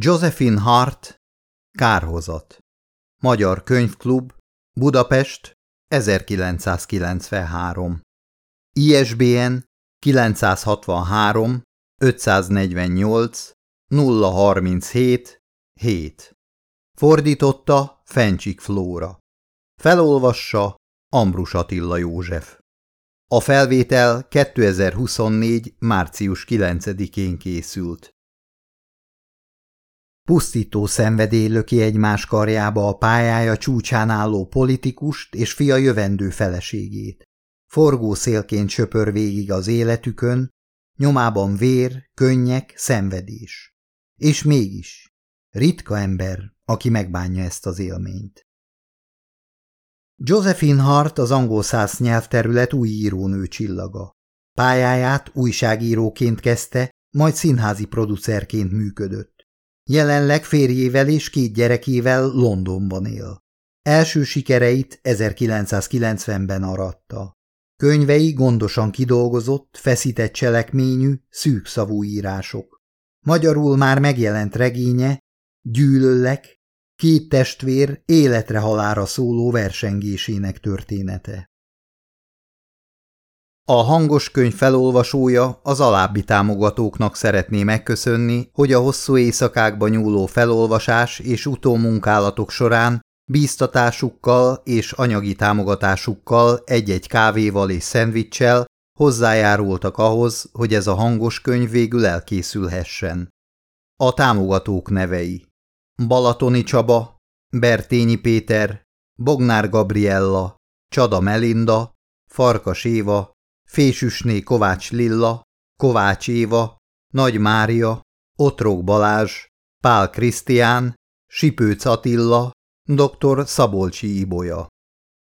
Josephine Hart Kárhozat Magyar Könyvklub Budapest 1993 ISBN 963 548 037 7 Fordította Fencsik Flóra Felolvassa Ambrus Attila József A felvétel 2024. március 9-én készült. Pusztító szenvedély löki egymás karjába a pályája csúcsán álló politikust és fia jövendő feleségét. Forgó szélként söpör végig az életükön, nyomában vér, könnyek, szenvedés. És mégis, ritka ember, aki megbánja ezt az élményt. Josephine Hart az angol száz nyelvterület új írónő csillaga. Pályáját újságíróként kezdte, majd színházi producerként működött. Jelenleg férjével és két gyerekével Londonban él. Első sikereit 1990-ben aratta. Könyvei gondosan kidolgozott, feszített cselekményű, szűkszavú írások. Magyarul már megjelent regénye, Gyűlöllek, két testvér életre halára szóló versengésének története. A hangos könyv felolvasója az alábbi támogatóknak szeretné megköszönni, hogy a hosszú éjszakákba nyúló felolvasás és utómunkálatok során bíztatásukkal és anyagi támogatásukkal egy-egy kávéval és szendvicssel hozzájárultak ahhoz, hogy ez a hangos könyv végül elkészülhessen. A támogatók nevei Balatoni Csaba, Bertényi Péter, Bognár Gabriella, Csada Melinda, Farkas Éva, Fésüsné Kovács Lilla, Kovács Éva, Nagy Mária, Otrok Balázs, Pál Krisztián, Sipőc Attila, dr. Szabolcsi Ibolya.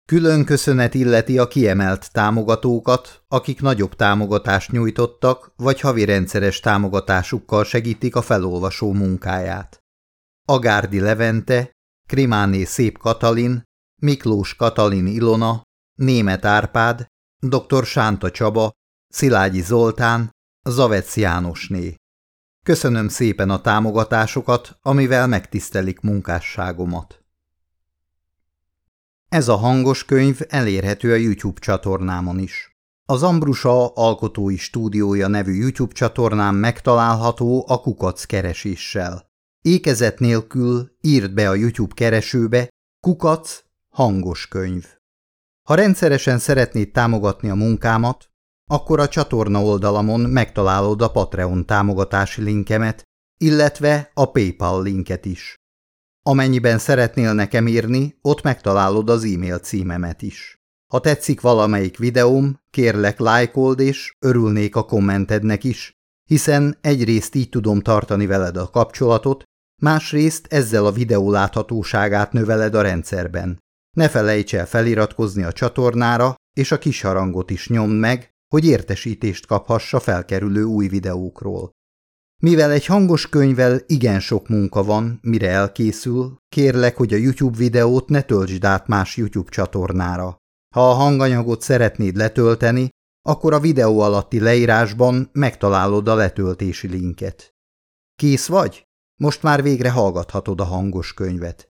Külön köszönet illeti a kiemelt támogatókat, akik nagyobb támogatást nyújtottak, vagy havi rendszeres támogatásukkal segítik a felolvasó munkáját. Agárdi Levente, Krimáné Szép Katalin, Miklós Katalin Ilona, Német Árpád, dr. Sánta Csaba, Szilágyi Zoltán, Zavec Jánosné. Köszönöm szépen a támogatásokat, amivel megtisztelik munkásságomat. Ez a hangos könyv elérhető a YouTube csatornámon is. Az Ambrusa Alkotói Stúdiója nevű YouTube csatornám megtalálható a kukac kereséssel. Ékezet nélkül írd be a YouTube keresőbe kukac hangos könyv. Ha rendszeresen szeretnéd támogatni a munkámat, akkor a csatorna oldalamon megtalálod a Patreon támogatási linkemet, illetve a PayPal linket is. Amennyiben szeretnél nekem írni, ott megtalálod az e-mail címemet is. Ha tetszik valamelyik videóm, kérlek lájkold és örülnék a kommentednek is, hiszen egyrészt így tudom tartani veled a kapcsolatot, másrészt ezzel a videó láthatóságát növeled a rendszerben. Ne felejts el feliratkozni a csatornára, és a kis harangot is nyomd meg, hogy értesítést kaphassa felkerülő új videókról. Mivel egy hangos könyvvel igen sok munka van, mire elkészül, kérlek, hogy a YouTube videót ne töltsd át más YouTube csatornára. Ha a hanganyagot szeretnéd letölteni, akkor a videó alatti leírásban megtalálod a letöltési linket. Kész vagy? Most már végre hallgathatod a hangos könyvet.